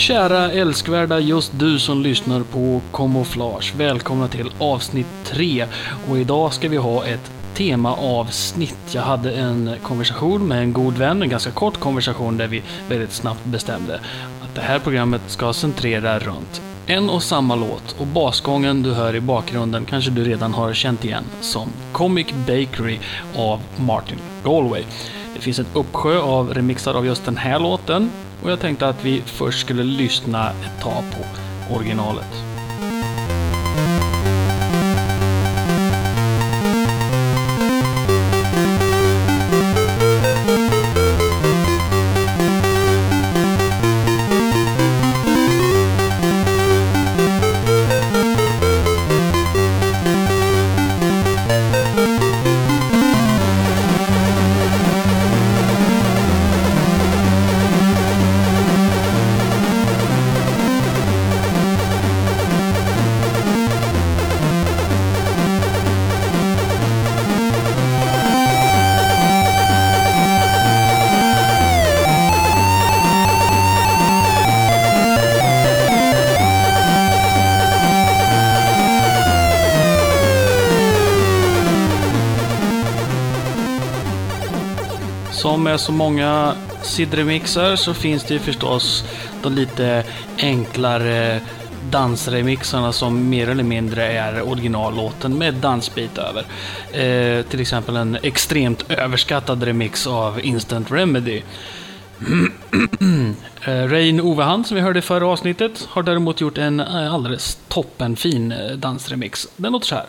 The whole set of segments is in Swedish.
Kära älskvärda just du som lyssnar på Camouflage. Välkomna till avsnitt 3. Och idag ska vi ha ett temaavsnitt. Jag hade en konversation med en god vän, en ganska kort konversation där vi väldigt snabbt bestämde att det här programmet ska centrera runt en och samma låt och basgången du hör i bakgrunden kanske du redan har känt igen som Comic Bakery av Martin Galway. Det finns en uppsjö av remixar av just den här låten och jag tänkte att vi först skulle lyssna ett tag på originalet. Med så många SID-remixar så finns det ju förstås de lite enklare dansremixarna som mer eller mindre är originallåten med dansbit över. Eh, till exempel en extremt överskattad remix av Instant Remedy. Eh, Rain Ovehand som vi hörde i förra avsnittet har däremot gjort en eh, alldeles toppenfin eh, dansremix. Den låter så här.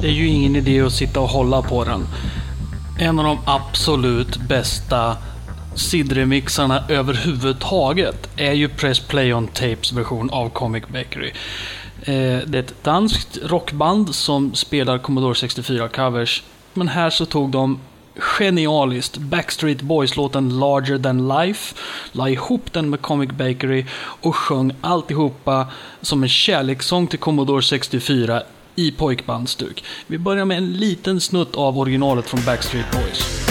Det är ju ingen idé att sitta och hålla på den. En av de absolut bästa SID-remixarna överhuvudtaget är ju Press Play on Tapes version av Comic Bakery. Eh, det är ett danskt rockband som spelar Commodore 64-covers. Men här så tog de genialiskt Backstreet Boys-låten Larger than Life, la ihop den med Comic Bakery och sjöng alltihopa som en kärlekssång till Commodore 64 i pojkbandstuk. Vi börjar med en liten snutt av originalet från Backstreet Boys.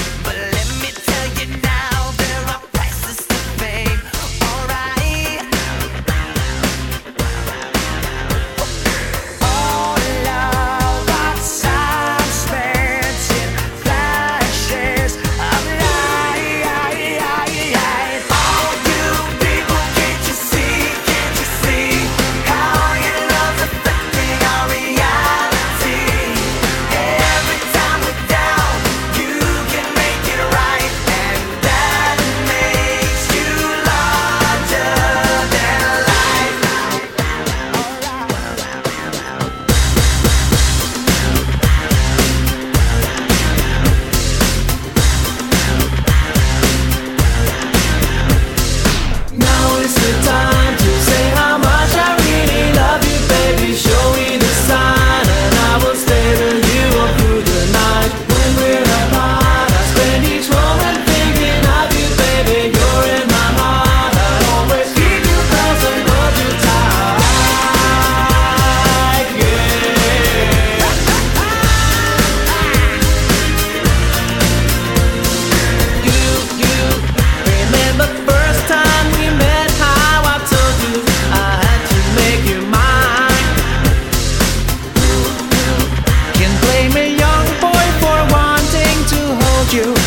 you.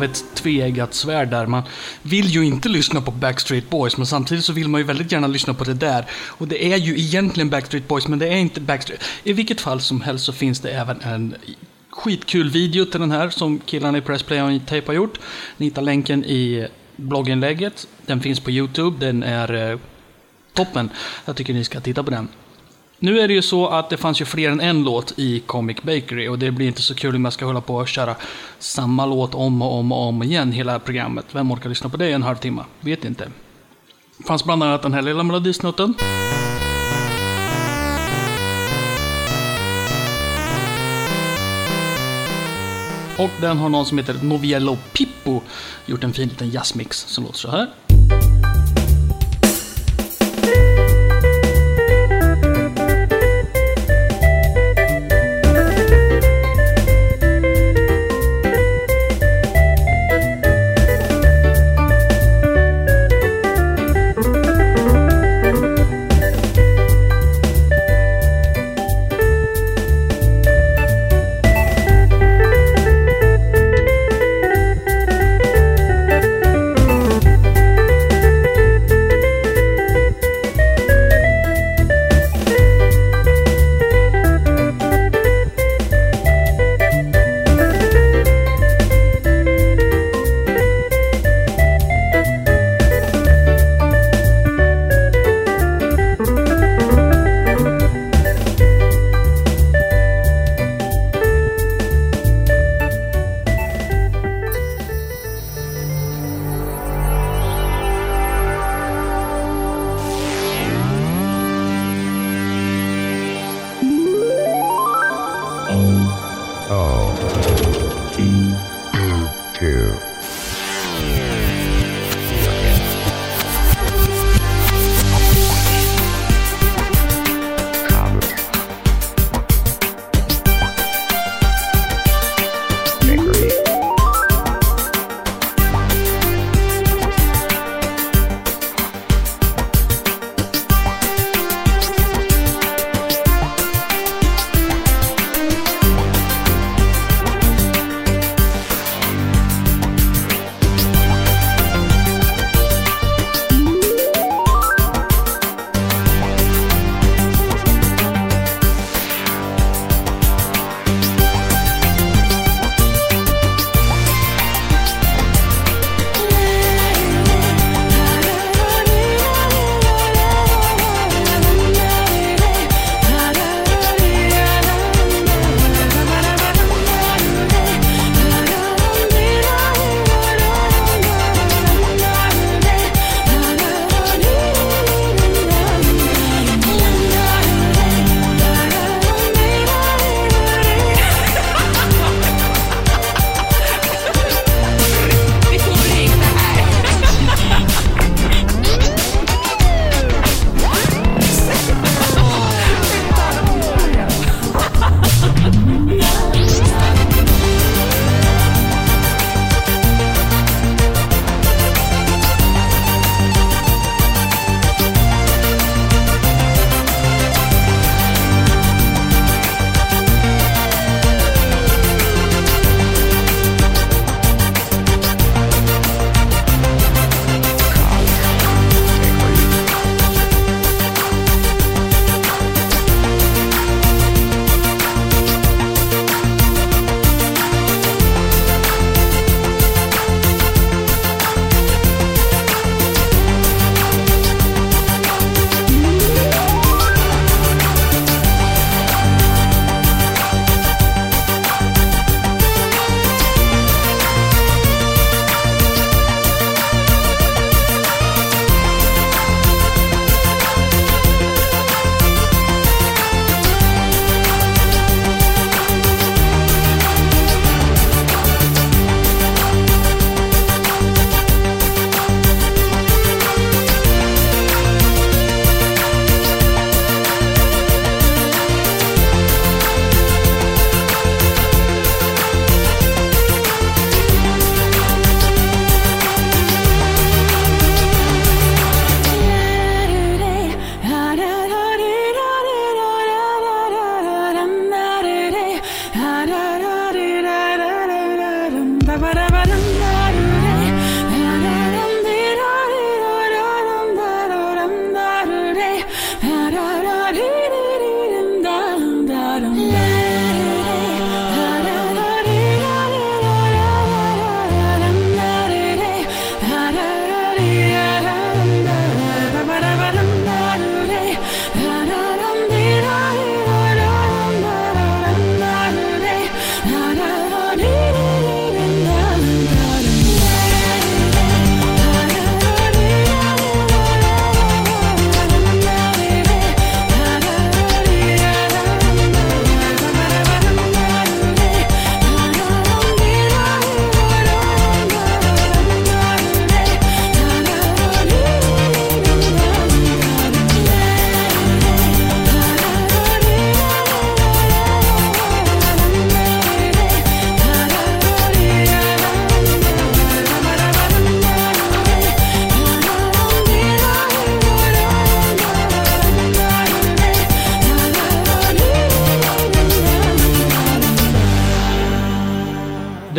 Av ett tveeggat svärd där. Man vill ju inte lyssna på Backstreet Boys, men samtidigt så vill man ju väldigt gärna lyssna på det där. Och det är ju egentligen Backstreet Boys, men det är inte Backstreet. I vilket fall som helst så finns det även en skitkul video till den här som killarna i Pressplay och Tape har gjort. Ni hittar länken i blogginlägget. Den finns på YouTube. Den är eh, toppen. Jag tycker ni ska titta på den. Nu är det ju så att det fanns ju fler än en låt i Comic Bakery och det blir inte så kul om jag ska hålla på och köra samma låt om och om och om igen hela programmet. Vem orkar lyssna på det i en halvtimme? Vet inte. Det fanns bland annat den här lilla melodisnutten. Och den har någon som heter Noviello Pippo gjort en fin liten jazzmix som låter så här.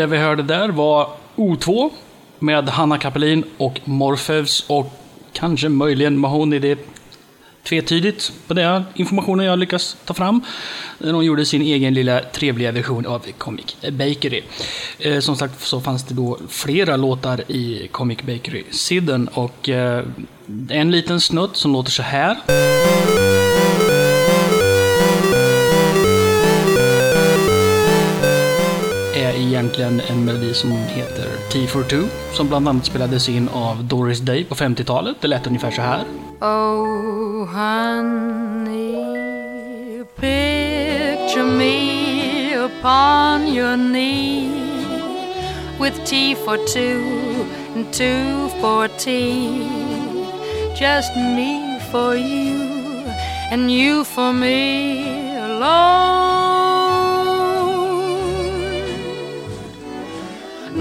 Det vi hörde där var O2 med Hanna Kapelin och Morpheus och kanske möjligen Mahoney. Det är tvetydigt på den informationen jag lyckas ta fram. De gjorde sin egen lilla trevliga version av Comic Bakery. Eh, Som sagt så fanns det då flera låtar i Comic Bakery-sidden och eh, en liten snutt som låter så här. Egentligen en melodi som heter T for Two som bland annat spelades in av Doris Day på 50-talet. Det lät ungefär så här. Oh, honey, picture me upon your knee with T for two and two for tea. Just me for you and you for me alone.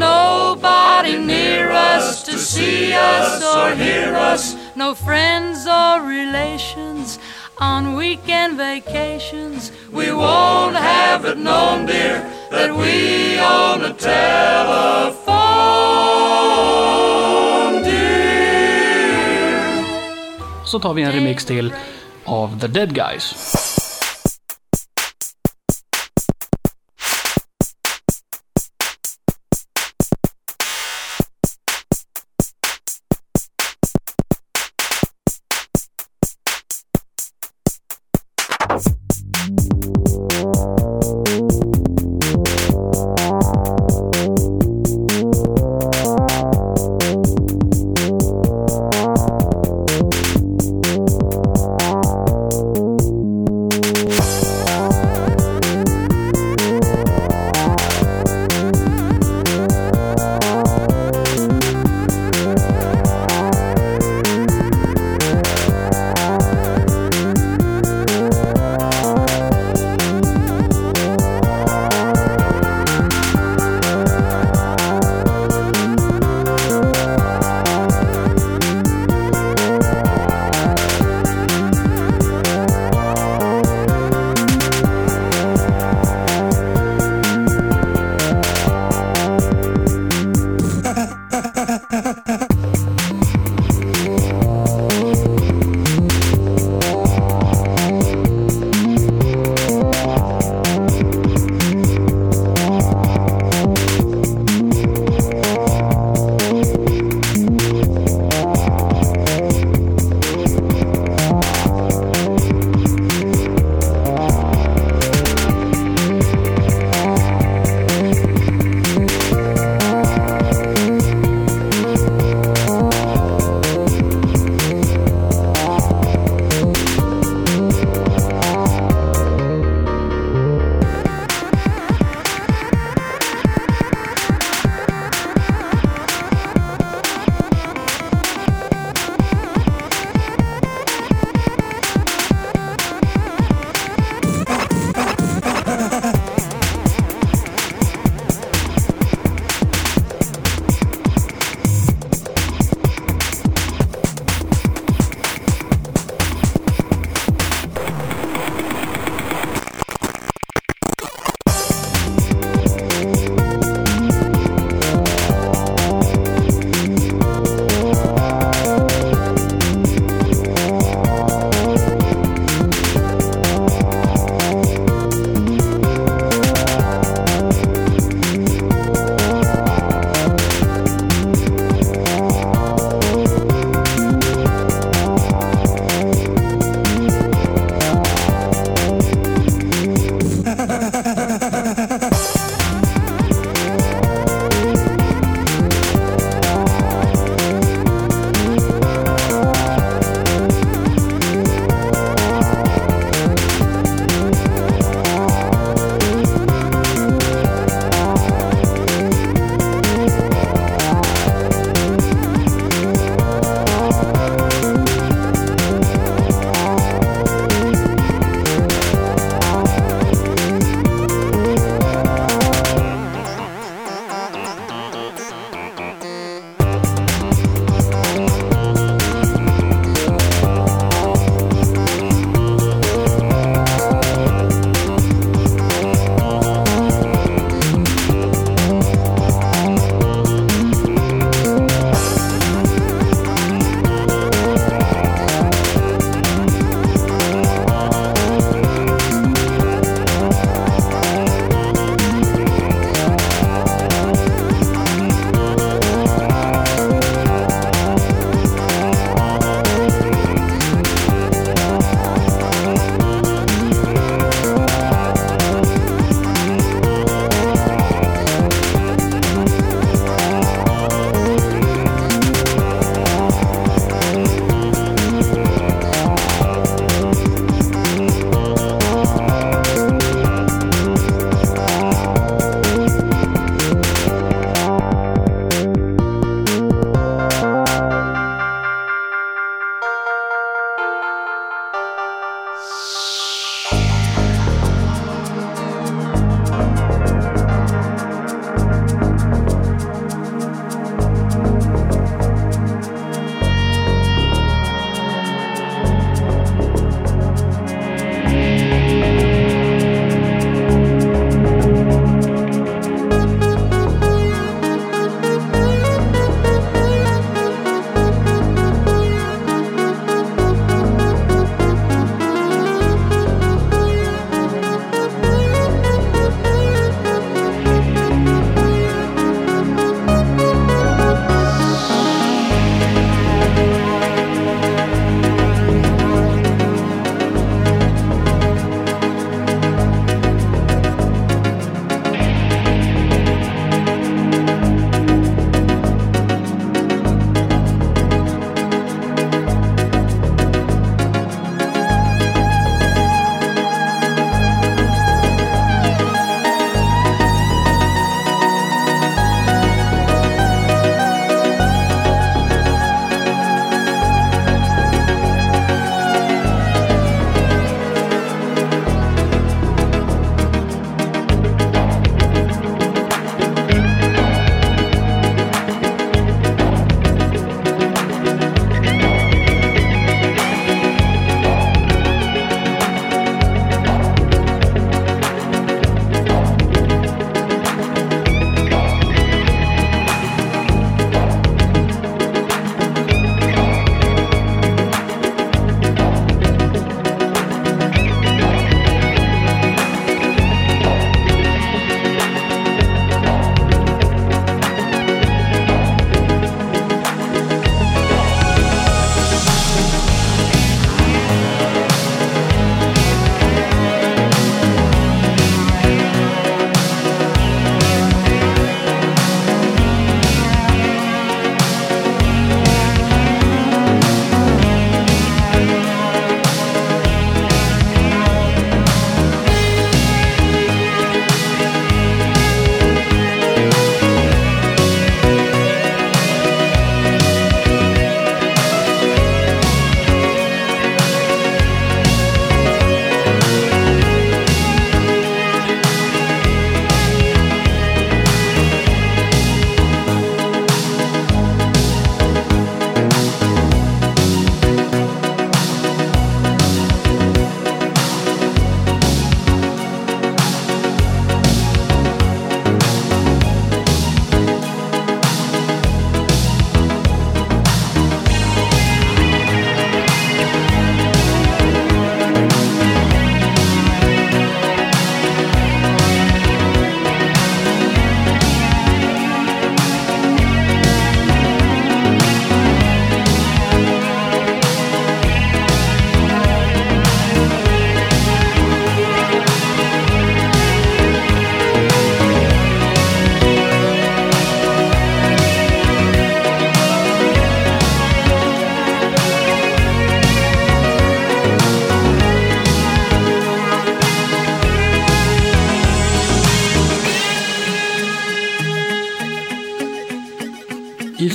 Nobody near us to see us or hear us. No friends or relations on weekend vacations. We won't have it known, dear, that we own a telephone, dear. Så tar vi en remix till av The Dead Guys.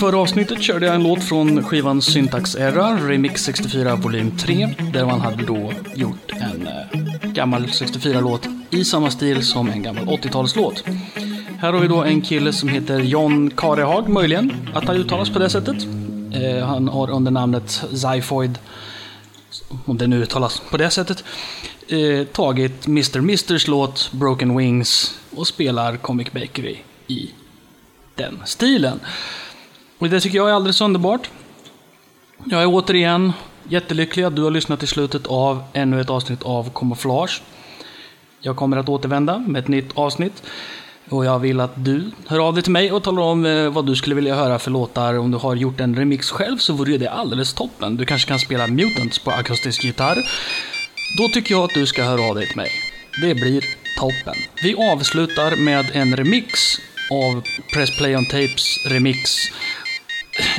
Förra avsnittet körde jag en låt från skivan Syntax Error, Remix 64 volym 3, där man hade då gjort en eh, gammal 64-låt i samma stil som en gammal 80-talslåt. Här har vi då en kille som heter John Karehag, möjligen, att han uttalas på det sättet. Eh, han har under namnet Zyphoid, om det nu uttalas på det sättet, eh, tagit Mr. Misters låt Broken Wings och spelar Comic Bakery i den stilen. Och det tycker jag är alldeles underbart. Jag är återigen jättelycklig att du har lyssnat till slutet av ännu ett avsnitt av Camouflage. Jag kommer att återvända med ett nytt avsnitt. Och jag vill att du hör av dig till mig och talar om eh, vad du skulle vilja höra för låtar. Om du har gjort en remix själv så vore det alldeles toppen. Du kanske kan spela Mutants på akustisk gitarr. Då tycker jag att du ska höra av dig till mig. Det blir toppen. Vi avslutar med en remix av Press Play on Tapes remix.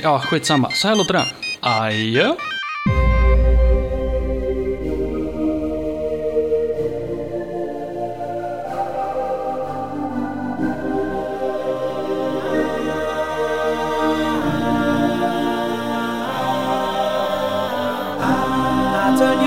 Ja, skitsamma. Så här låter den. Adjö! I turn you